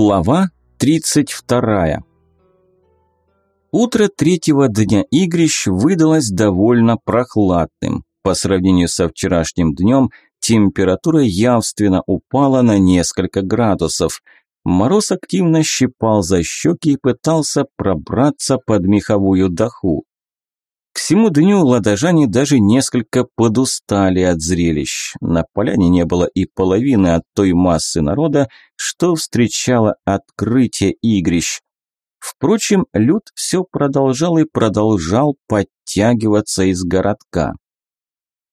Глава 32. Утро третьего дня игрищ выдалось довольно прохладным. По сравнению со вчерашним днем, температура явственно упала на несколько градусов. Мороз активно щипал за щеки и пытался пробраться под меховую даху. Всему дню ладожане даже несколько подустали от зрелищ. На поляне не было и половины от той массы народа, что встречало открытие игрищ. Впрочем, люд все продолжал и продолжал подтягиваться из городка.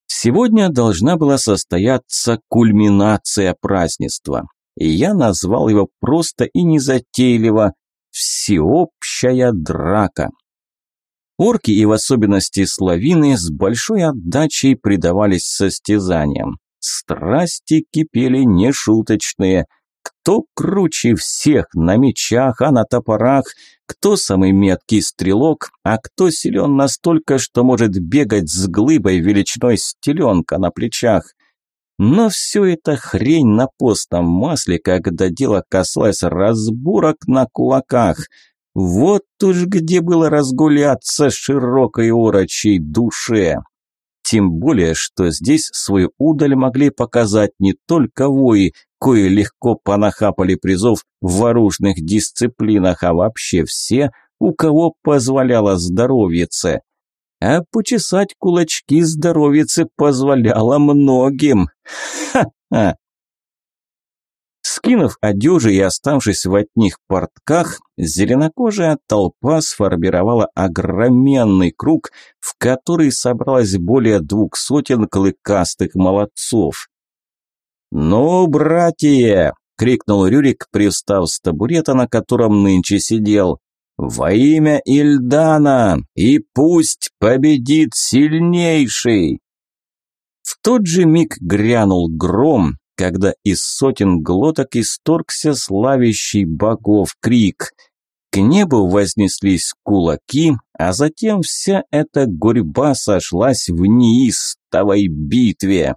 Сегодня должна была состояться кульминация празднества, и я назвал его просто и незатейливо «Всеобщая драка». Орки и в особенности славины с большой отдачей предавались состязаниям. Страсти кипели нешуточные. Кто круче всех на мечах, а на топорах, кто самый меткий стрелок, а кто силен настолько, что может бегать с глыбой величиной стеленка на плечах. Но все это хрень на постном масле, когда дело касалось разборок на кулаках – вот уж где было разгуляться широкой орочей душе. Тем более, что здесь свою удаль могли показать не только вои, кои легко понахапали призов в вооруженных дисциплинах, а вообще все, у кого позволяло здоровьице. А почесать кулачки здоровице позволяло многим. Ха-ха! Скинув одежи и оставшись в одних портках, зеленокожая толпа сформировала огроменный круг, в который собралось более двух сотен клыкастых молодцов. «Ну, братья!» – крикнул Рюрик, привстав с табурета, на котором нынче сидел. «Во имя Ильдана! И пусть победит сильнейший!» В тот же миг грянул гром, когда из сотен глоток исторгся славящий богов крик. К небу вознеслись кулаки, а затем вся эта гурьба сошлась в неистовой битве.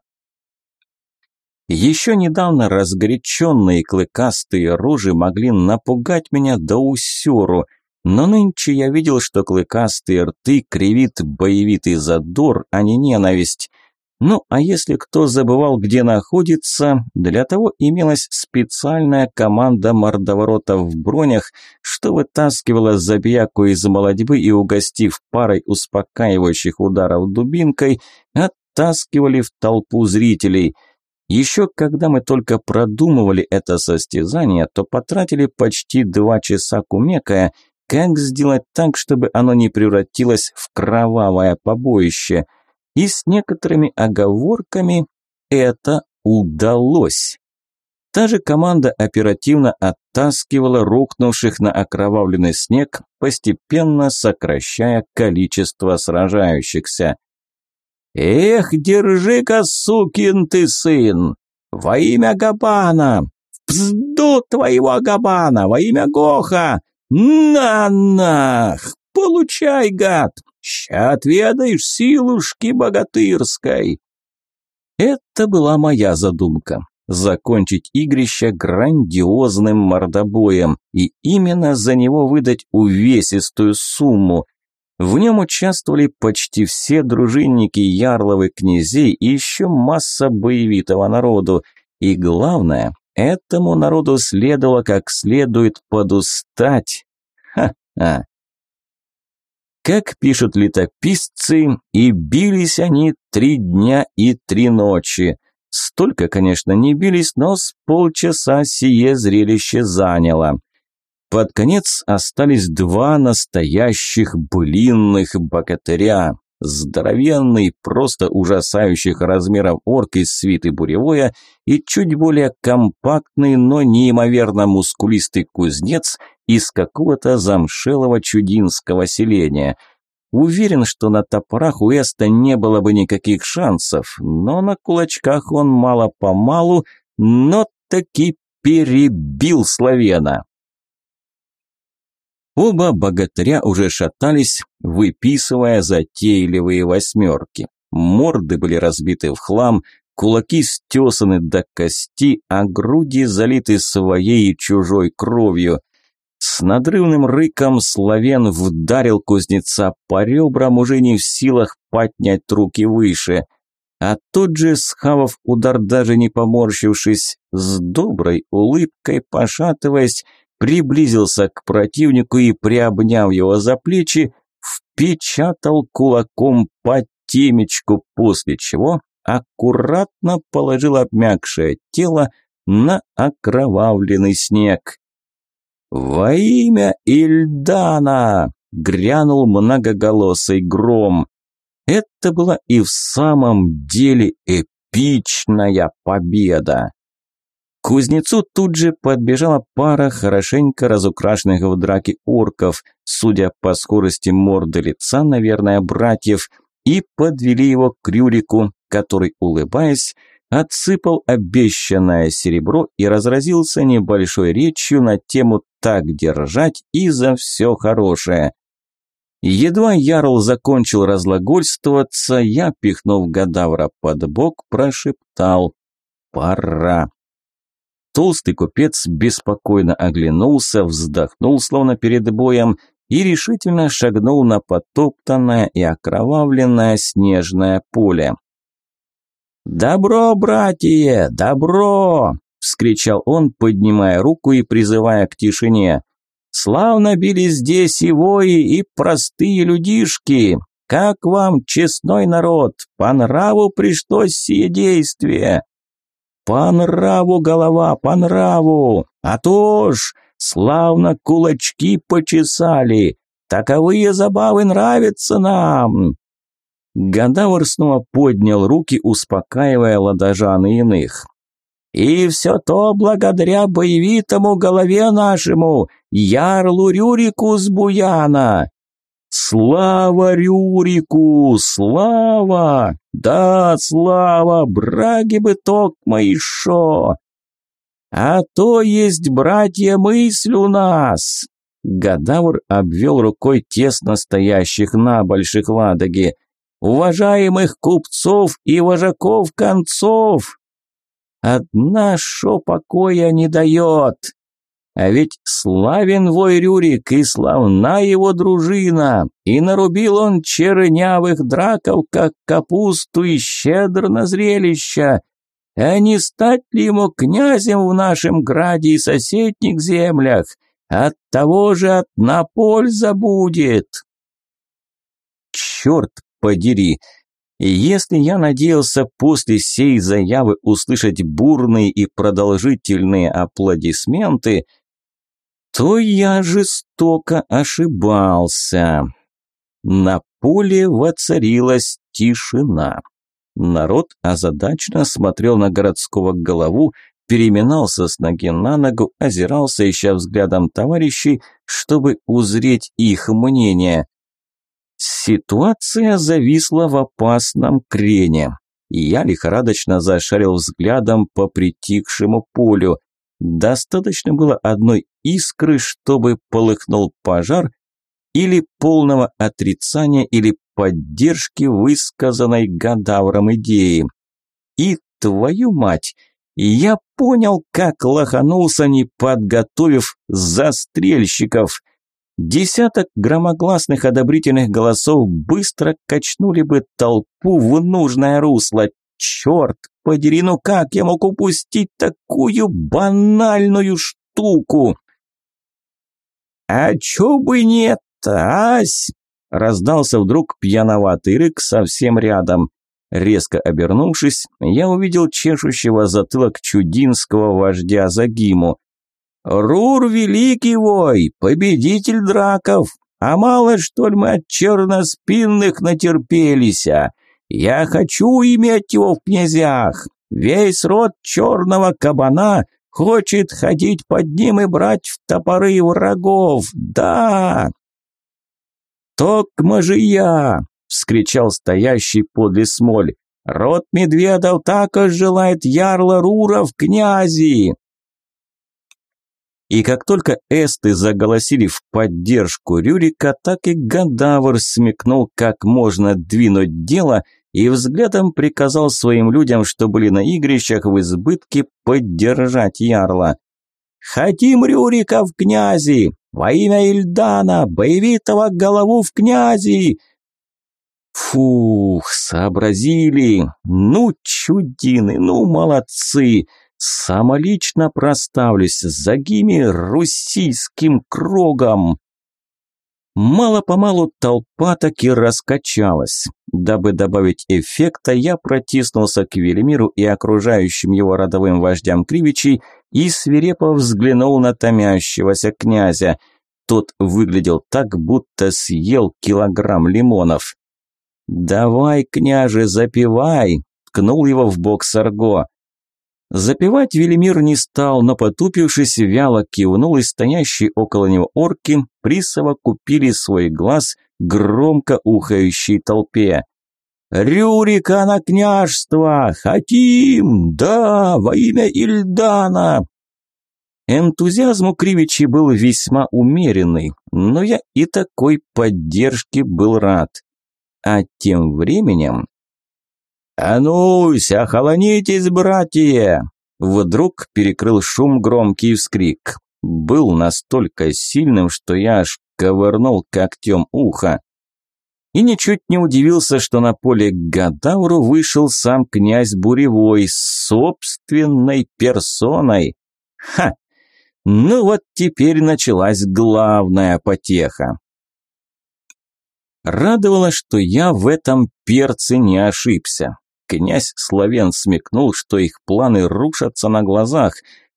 Еще недавно разгоряченные клыкастые рожи могли напугать меня до усеру, но нынче я видел, что клыкастые рты кривит боевитый задор, а не ненависть. Ну, а если кто забывал, где находится, для того имелась специальная команда мордоворотов в бронях, что вытаскивала забияку из молодьбы и, угостив парой успокаивающих ударов дубинкой, оттаскивали в толпу зрителей. Еще когда мы только продумывали это состязание, то потратили почти два часа кумекая, как сделать так, чтобы оно не превратилось в кровавое побоище – и с некоторыми оговорками это удалось. Та же команда оперативно оттаскивала рухнувших на окровавленный снег, постепенно сокращая количество сражающихся. «Эх, держи-ка, сукин ты сын! Во имя Габана! Пзду твоего Габана! Во имя Гоха! На-нах! Получай, гад! Ща отведаешь силушки богатырской. Это была моя задумка – закончить игрище грандиозным мордобоем и именно за него выдать увесистую сумму. В нем участвовали почти все дружинники Ярловы князей и еще масса боевитого народу. И главное, этому народу следовало как следует подустать. Ха-ха. Как пишут летописцы, и бились они три дня и три ночи. Столько, конечно, не бились, но с полчаса сие зрелище заняло. Под конец остались два настоящих блинных богатыря. Здоровенный, просто ужасающих размеров орк из свиты буревое и чуть более компактный, но неимоверно мускулистый кузнец из какого-то замшелого чудинского селения. Уверен, что на топорах у Эста не было бы никаких шансов, но на кулачках он мало-помалу, но таки перебил Славена. Оба богатыря уже шатались, выписывая затейливые восьмерки. Морды были разбиты в хлам, кулаки стесаны до кости, а груди залиты своей и чужой кровью. С надрывным рыком Славен вдарил кузнеца по ребрам, уже не в силах поднять руки выше. А тот же, схавав удар, даже не поморщившись, с доброй улыбкой, пошатываясь, приблизился к противнику и, приобняв его за плечи, впечатал кулаком по темечку, после чего аккуратно положил обмякшее тело на окровавленный снег. «Во имя Ильдана!» – грянул многоголосый гром. Это была и в самом деле эпичная победа. К кузнецу тут же подбежала пара хорошенько разукрашенных в драке орков, судя по скорости морды лица, наверное, братьев, и подвели его к Рюрику, который, улыбаясь, отсыпал обещанное серебро и разразился небольшой речью на тему «так держать» и «за все хорошее». Едва Ярл закончил разлагольствоваться, я, пихнув Гадавра под бок, прошептал «Пора». Толстый купец беспокойно оглянулся, вздохнул, словно перед боем, и решительно шагнул на потоптанное и окровавленное снежное поле. «Добро, братья, добро!» – вскричал он, поднимая руку и призывая к тишине. «Славно били здесь и вои, и простые людишки! Как вам, честной народ, по нраву пришлось сие действие?» «По нраву, голова, по нраву! А то ж, славно кулачки почесали! Таковые забавы нравятся нам!» Гадавр снова поднял руки, успокаивая ладожан и иных. «И все то благодаря боевитому голове нашему, ярлу Рюрику с Буяна!» «Слава Рюрику! Слава! Да, слава! Браги бы ток мои шо! А то есть, братья, мысль у нас!» Гадавр обвел рукой тесно стоящих на больших ладоге – уважаемых купцов и вожаков концов. Одна шо покоя не дает. А ведь славен вой Рюрик и славна его дружина, и нарубил он чернявых драков, как капусту, и щедр на зрелище. А не стать ли ему князем в нашем граде и соседних землях? От того же одна польза будет. Черт подери. И если я надеялся после сей заявы услышать бурные и продолжительные аплодисменты, то я жестоко ошибался. На поле воцарилась тишина. Народ озадачно смотрел на городского голову, переминался с ноги на ногу, озирался, ища взглядом товарищей, чтобы узреть их мнение. Ситуация зависла в опасном крене. Я лихорадочно зашарил взглядом по притихшему полю. Достаточно было одной искры, чтобы полыхнул пожар, или полного отрицания, или поддержки высказанной Гадавром идеи. И твою мать, я понял, как лоханулся, не подготовив застрельщиков. Десяток громогласных одобрительных голосов быстро качнули бы толпу в нужное русло. Черт подери, ну как я мог упустить такую банальную штуку? А чё бы нет, ась? Раздался вдруг пьяноватый рык совсем рядом. Резко обернувшись, я увидел чешущего затылок чудинского вождя Загиму. Рур великий вой, победитель драков, а мало что ли мы от черноспинных натерпелися. Я хочу иметь его в князях. Весь род черного кабана хочет ходить под ним и брать в топоры врагов. Да. Токма же я, вскричал стоящий подле смоль. Род медведов так желает ярла Рура в князи. И как только эсты заголосили в поддержку Рюрика, так и Гадавр смекнул, как можно двинуть дело, и взглядом приказал своим людям, что были на игрищах в избытке, поддержать ярла. «Хотим Рюрика в князи! Во имя Ильдана, боевитого голову в князи!» Фух, сообразили. Ну, чудины, ну, молодцы. Самолично проставлюсь за гими русийским кругом. Мало-помалу толпа таки раскачалась. Дабы добавить эффекта, я протиснулся к Велимиру и окружающим его родовым вождям Кривичей и свирепо взглянул на томящегося князя. Тот выглядел так, будто съел килограмм лимонов. «Давай, княже, запивай!» – ткнул его в бок Сарго. Запивать Велимир не стал, но потупившись, вяло кивнул, и стоящие около него орки присовокупили свой глаз громко ухающей толпе. «Рюрика на княжество! Хотим! Да, во имя Ильдана!» Энтузиазм у Кривичи был весьма умеренный, но я и такой поддержке был рад. А тем временем «А ну, охолонитесь, братья!» Вдруг перекрыл шум громкий вскрик. Был настолько сильным, что я аж ковырнул когтем ухо. И ничуть не удивился, что на поле к Гадауру вышел сам князь Буревой с собственной персоной. Ха! Ну вот теперь началась главная потеха. Радовало, что я в этом перце не ошибся. Князь Славен смекнул, что их планы рушатся на глазах,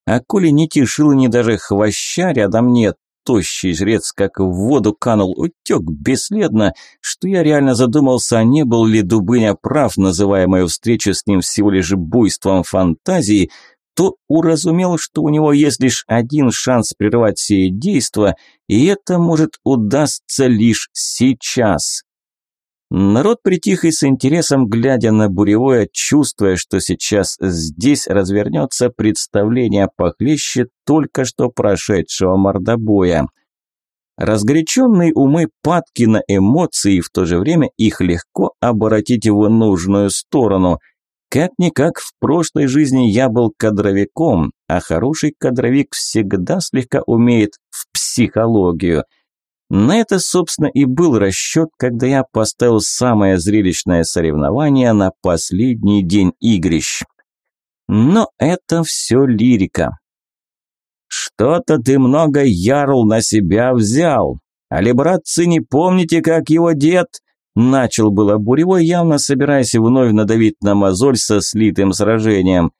а коли не тишил ни даже хвоща рядом нет, тощий жрец как в воду канул, утек бесследно, что я реально задумался, а не был ли Дубыня прав, называя мою встречу с ним всего лишь буйством фантазии, то уразумел, что у него есть лишь один шанс прервать сие действо, и это может удастся лишь сейчас. Народ притих и с интересом, глядя на буревое, чувствуя, что сейчас здесь развернется представление похлеще только что прошедшего мордобоя. Разгоряченные умы падки на эмоции, и в то же время их легко обратить в нужную сторону. Как-никак в прошлой жизни я был кадровиком, а хороший кадровик всегда слегка умеет в психологию – на это, собственно, и был расчет, когда я поставил самое зрелищное соревнование на последний день игрищ. Но это все лирика. «Что-то ты много ярл на себя взял. Али, братцы, не помните, как его дед?» Начал было Буревой, явно собираясь вновь надавить на мозоль со слитым сражением.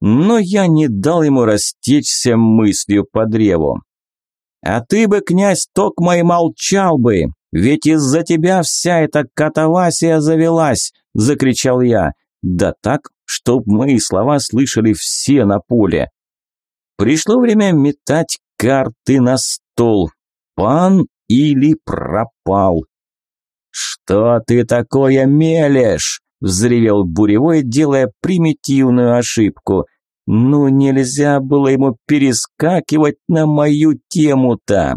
Но я не дал ему растечься мыслью по древу. А ты бы, князь, токмо и молчал бы, ведь из-за тебя вся эта катавасия завелась, закричал я. Да так, чтоб мои слова слышали все на поле. Пришло время метать карты на стол. Пан или пропал. Что ты такое мелешь? взревел Буревой, делая примитивную ошибку – ну нельзя было ему перескакивать на мою тему-то.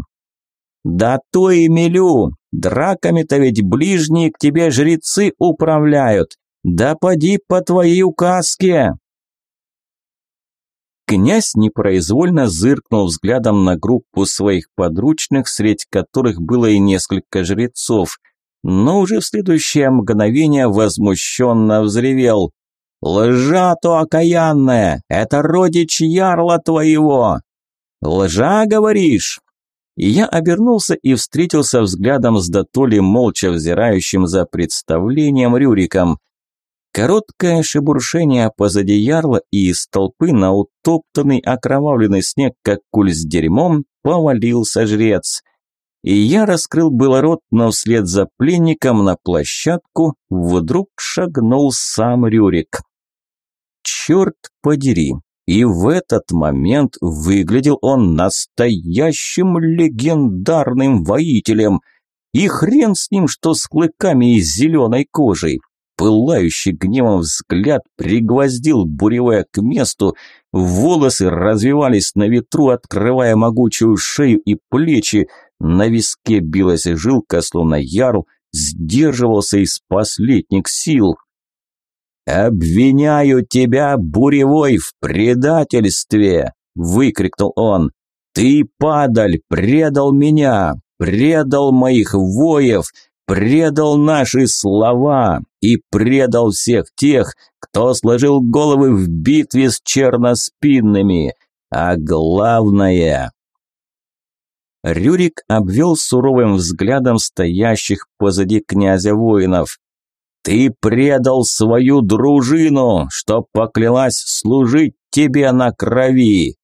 Да то и мелю, драками-то ведь ближние к тебе жрецы управляют. Да поди по твоей указке. Князь непроизвольно зыркнул взглядом на группу своих подручных, среди которых было и несколько жрецов, но уже в следующее мгновение возмущенно взревел. «Лжа то окаянная! Это родич ярла твоего!» «Лжа, говоришь?» И я обернулся и встретился взглядом с дотоли молча взирающим за представлением Рюриком. Короткое шебуршение позади ярла, и из толпы на утоптанный окровавленный снег, как куль с дерьмом, повалился жрец. И я раскрыл было рот, но вслед за пленником на площадку вдруг шагнул сам Рюрик. Черт подери! И в этот момент выглядел он настоящим легендарным воителем. И хрен с ним, что с клыками и зеленой кожей. Пылающий гневом взгляд пригвоздил буревое к месту, волосы развивались на ветру, открывая могучую шею и плечи, на виске билась жилка, словно яру, сдерживался из последних сил. «Обвиняю тебя, Буревой, в предательстве!» – выкрикнул он. «Ты, падаль, предал меня, предал моих воев, предал наши слова и предал всех тех, кто сложил головы в битве с черноспинными. А главное...» Рюрик обвел суровым взглядом стоящих позади князя воинов. «Ты предал свою дружину, что поклялась служить тебе на крови!»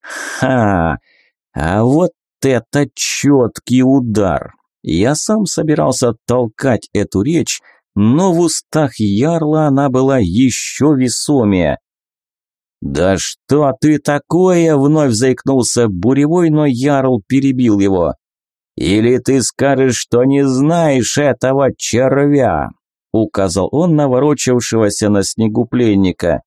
«Ха! А вот это четкий удар! Я сам собирался толкать эту речь, но в устах Ярла она была еще весомее. «Да что ты такое?» – вновь заикнулся Буревой, но Ярл перебил его. «Или ты скажешь, что не знаешь этого червя?» – указал он на ворочавшегося на снегу пленника.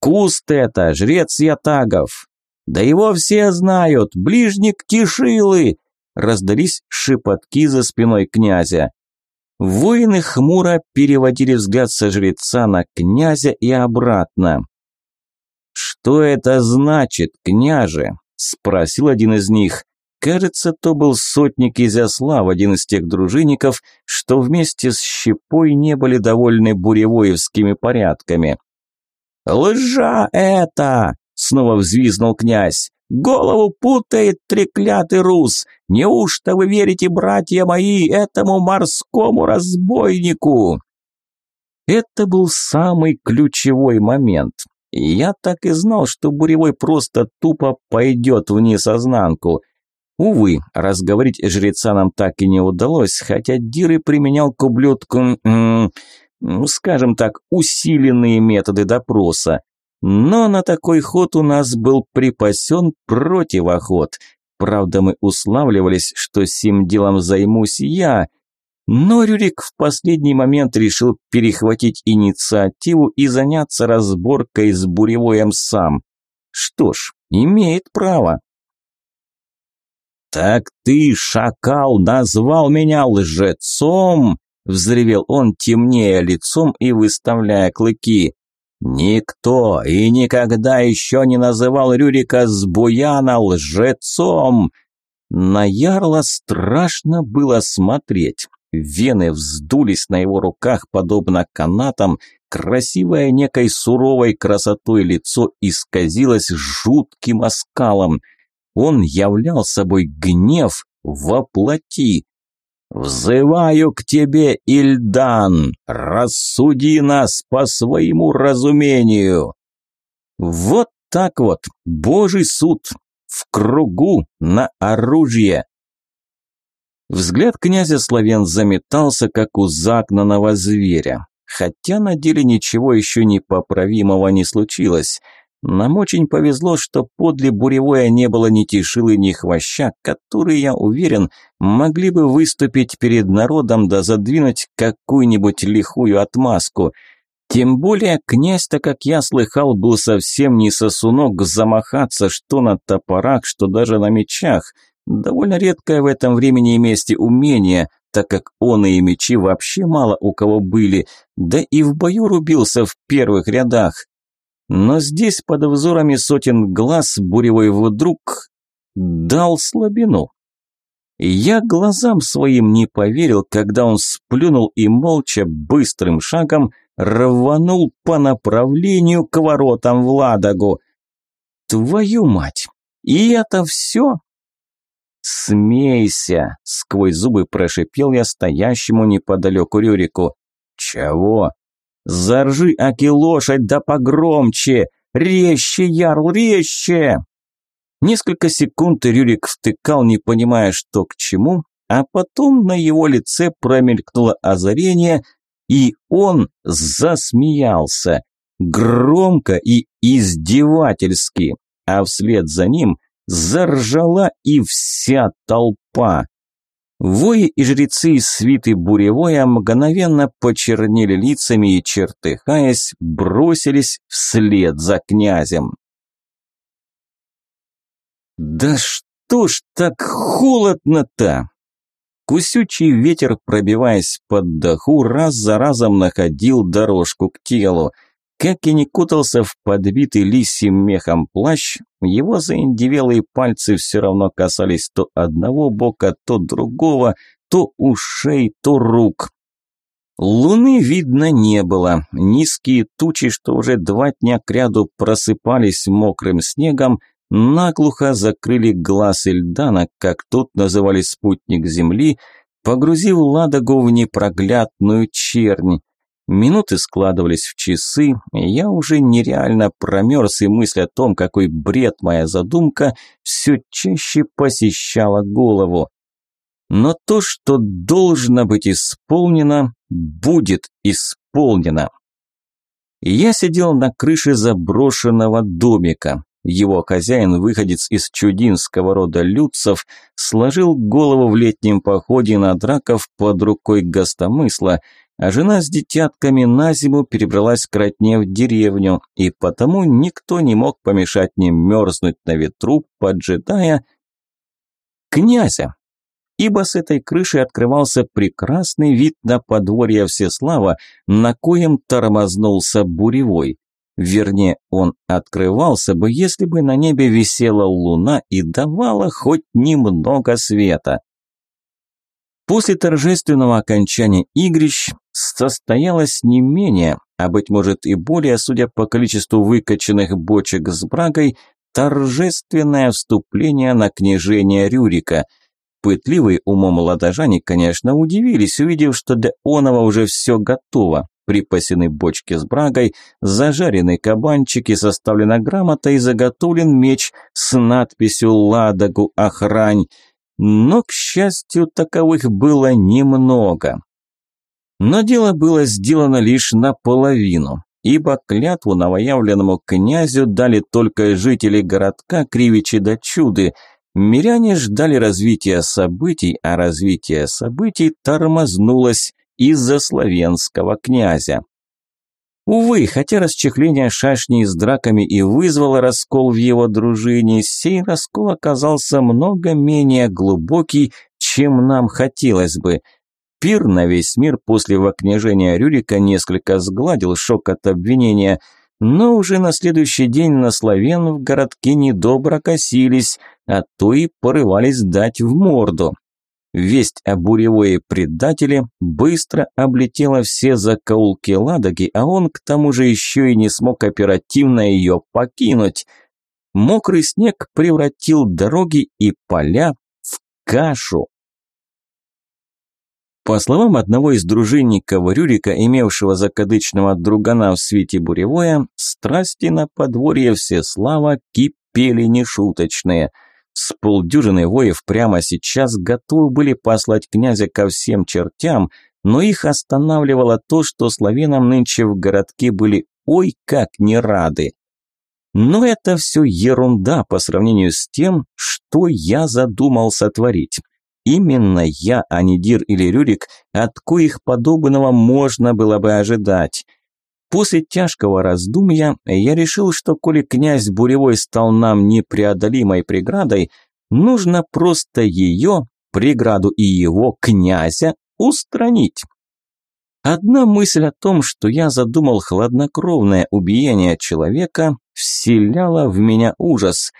«Куст это, жрец Ятагов!» «Да его все знают, ближник Тишилы!» – раздались шепотки за спиной князя. Воины хмуро переводили взгляд со жреца на князя и обратно. «Что это значит, княже?» – спросил один из них. Кажется, то был сотник Изяслав, один из тех дружинников, что вместе с Щепой не были довольны буревоевскими порядками. «Лжа это!» – снова взвизнул князь. «Голову путает треклятый рус! Неужто вы верите, братья мои, этому морскому разбойнику?» Это был самый ключевой момент. Я так и знал, что Буревой просто тупо пойдет вниз ознанку. Увы, разговорить жреца нам так и не удалось, хотя Диры применял к ублюдку, ну, скажем так, усиленные методы допроса. Но на такой ход у нас был припасен противоход. Правда, мы уславливались, что сим делом займусь я, но Рюрик в последний момент решил перехватить инициативу и заняться разборкой с буревоем сам. Что ж, имеет право. «Так ты, шакал, назвал меня лжецом!» – взревел он, темнее лицом и выставляя клыки. «Никто и никогда еще не называл Рюрика с Буяна лжецом!» На Ярла страшно было смотреть. Вены вздулись на его руках, подобно канатам, красивое некой суровой красотой лицо исказилось жутким оскалом. Он являл собой гнев воплоти. «Взываю к тебе, Ильдан! Рассуди нас по своему разумению!» Вот так вот, Божий суд, в кругу, на оружие. Взгляд князя Славен заметался, как у загнанного зверя. Хотя на деле ничего еще непоправимого не случилось. Нам очень повезло, что подле Буревоя не было ни Тишилы, ни Хвоща, которые, я уверен, могли бы выступить перед народом да задвинуть какую-нибудь лихую отмазку. Тем более князь-то, как я слыхал, был совсем не сосунок замахаться что на топорах, что даже на мечах – Довольно редкое в этом времени и месте умение, так как он и мечи вообще мало у кого были, да и в бою рубился в первых рядах. Но здесь под взорами сотен глаз буревой вдруг дал слабину. Я глазам своим не поверил, когда он сплюнул и молча, быстрым шагом рванул по направлению к воротам в Ладогу. Твою мать! И это все? «Смейся!» – сквозь зубы прошипел я стоящему неподалеку Рюрику. «Чего?» «Заржи, аки лошадь, да погромче! Резче, Ярл, резче!» Несколько секунд Рюрик втыкал, не понимая, что к чему, а потом на его лице промелькнуло озарение, и он засмеялся. Громко и издевательски, а вслед за ним заржала и вся толпа. Вои и жрецы из свиты буревоя мгновенно почернели лицами и, чертыхаясь, бросились вслед за князем. «Да что ж так холодно-то?» Кусючий ветер, пробиваясь под даху, раз за разом находил дорожку к телу. Как и не кутался в подбитый лисьим мехом плащ, его заиндивелые пальцы все равно касались то одного бока, то другого, то ушей, то рук. Луны видно не было. Низкие тучи, что уже два дня кряду просыпались мокрым снегом, наглухо закрыли глаз Ильдана, как тут называли спутник Земли, погрузив Ладогу в непроглядную чернь. Минуты складывались в часы, я уже нереально промерз, и мысль о том, какой бред моя задумка, все чаще посещала голову. Но то, что должно быть исполнено, будет исполнено. Я сидел на крыше заброшенного домика. Его хозяин, выходец из чудинского рода люцев, сложил голову в летнем походе на драков под рукой гостомысла, а жена с детятками на зиму перебралась к родне в деревню, и потому никто не мог помешать мне мерзнуть на ветру, поджидая князя. Ибо с этой крыши открывался прекрасный вид на подворье Всеслава, на коем тормознулся буревой. Вернее, он открывался бы, если бы на небе висела луна и давала хоть немного света. После торжественного окончания игрищ состоялось не менее, а быть может и более, судя по количеству выкачанных бочек с брагой, торжественное вступление на княжение Рюрика. Пытливые умом молодожане, конечно, удивились, увидев, что для Онова уже все готово припасены бочки с брагой, зажарены кабанчики, составлена грамота и заготовлен меч с надписью «Ладогу охрань». Но, к счастью, таковых было немного. Но дело было сделано лишь наполовину, ибо клятву новоявленному князю дали только жители городка Кривичи до Чуды. Миряне ждали развития событий, а развитие событий тормознулось из-за славянского князя. Увы, хотя расчехление шашни с драками и вызвало раскол в его дружине, сей раскол оказался много менее глубокий, чем нам хотелось бы. Пир на весь мир после вокнежения Рюрика несколько сгладил шок от обвинения, но уже на следующий день на славян в городке недобро косились, а то и порывались дать в морду. Весть о буревое предателе быстро облетела все закоулки Ладоги, а он к тому же еще и не смог оперативно ее покинуть. Мокрый снег превратил дороги и поля в кашу. По словам одного из дружинников Рюрика, имевшего закадычного другана в свете буревое, страсти на подворье Всеслава кипели нешуточные – с полдюжины воев прямо сейчас готовы были послать князя ко всем чертям, но их останавливало то, что славянам нынче в городке были ой как не рады. Но это все ерунда по сравнению с тем, что я задумал сотворить. Именно я, а не Дир или Рюрик, от коих подобного можно было бы ожидать. После тяжкого раздумья я решил, что коли князь Буревой стал нам непреодолимой преградой, нужно просто ее, преграду и его, князя, устранить. Одна мысль о том, что я задумал хладнокровное убиение человека, вселяла в меня ужас.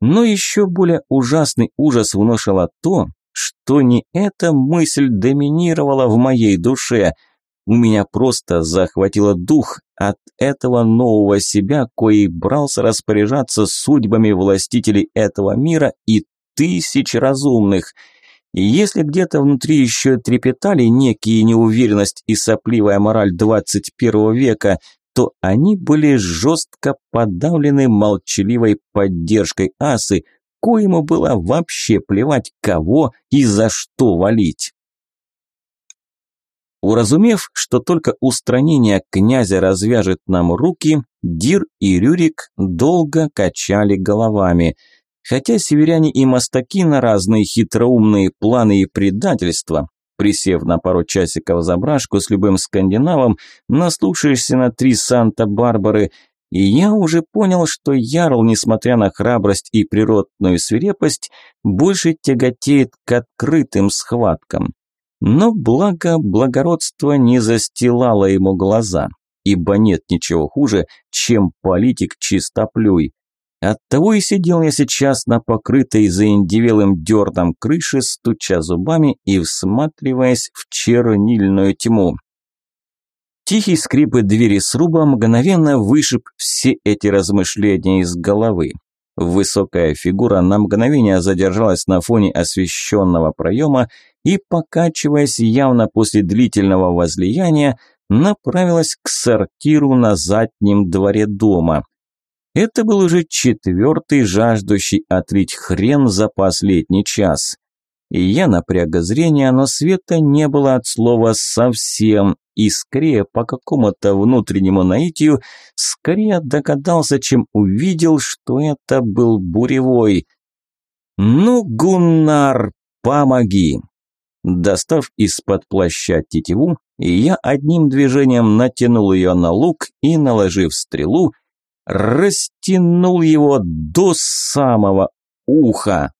Но еще более ужасный ужас внушало то, что не эта мысль доминировала в моей душе – у меня просто захватило дух от этого нового себя, кои брался распоряжаться судьбами властителей этого мира и тысяч разумных. И если где-то внутри еще трепетали некие неуверенность и сопливая мораль 21 века, то они были жестко подавлены молчаливой поддержкой асы, коему было вообще плевать, кого и за что валить. Уразумев, что только устранение князя развяжет нам руки, Дир и Рюрик долго качали головами. Хотя северяне и мастаки на разные хитроумные планы и предательства, присев на пару часиков за брашку с любым скандинавом, наслушаешься на три Санта-Барбары, И я уже понял, что Ярл, несмотря на храбрость и природную свирепость, больше тяготеет к открытым схваткам. Но благо благородство не застилало ему глаза, ибо нет ничего хуже, чем политик чистоплюй. Оттого и сидел я сейчас на покрытой заиндивелым дерном крыше, стуча зубами и всматриваясь в чернильную тьму. Тихий скрип двери сруба мгновенно вышиб все эти размышления из головы. Высокая фигура на мгновение задержалась на фоне освещенного проема и, покачиваясь явно после длительного возлияния, направилась к сортиру на заднем дворе дома. Это был уже четвертый жаждущий отлить хрен за последний час. И я напряг зрение, но света не было от слова совсем, и скорее по какому-то внутреннему наитию, скорее догадался, чем увидел, что это был буревой. «Ну, Гуннар, помоги!» Достав из-под плаща тетиву, я одним движением натянул ее на лук и, наложив стрелу, растянул его до самого уха.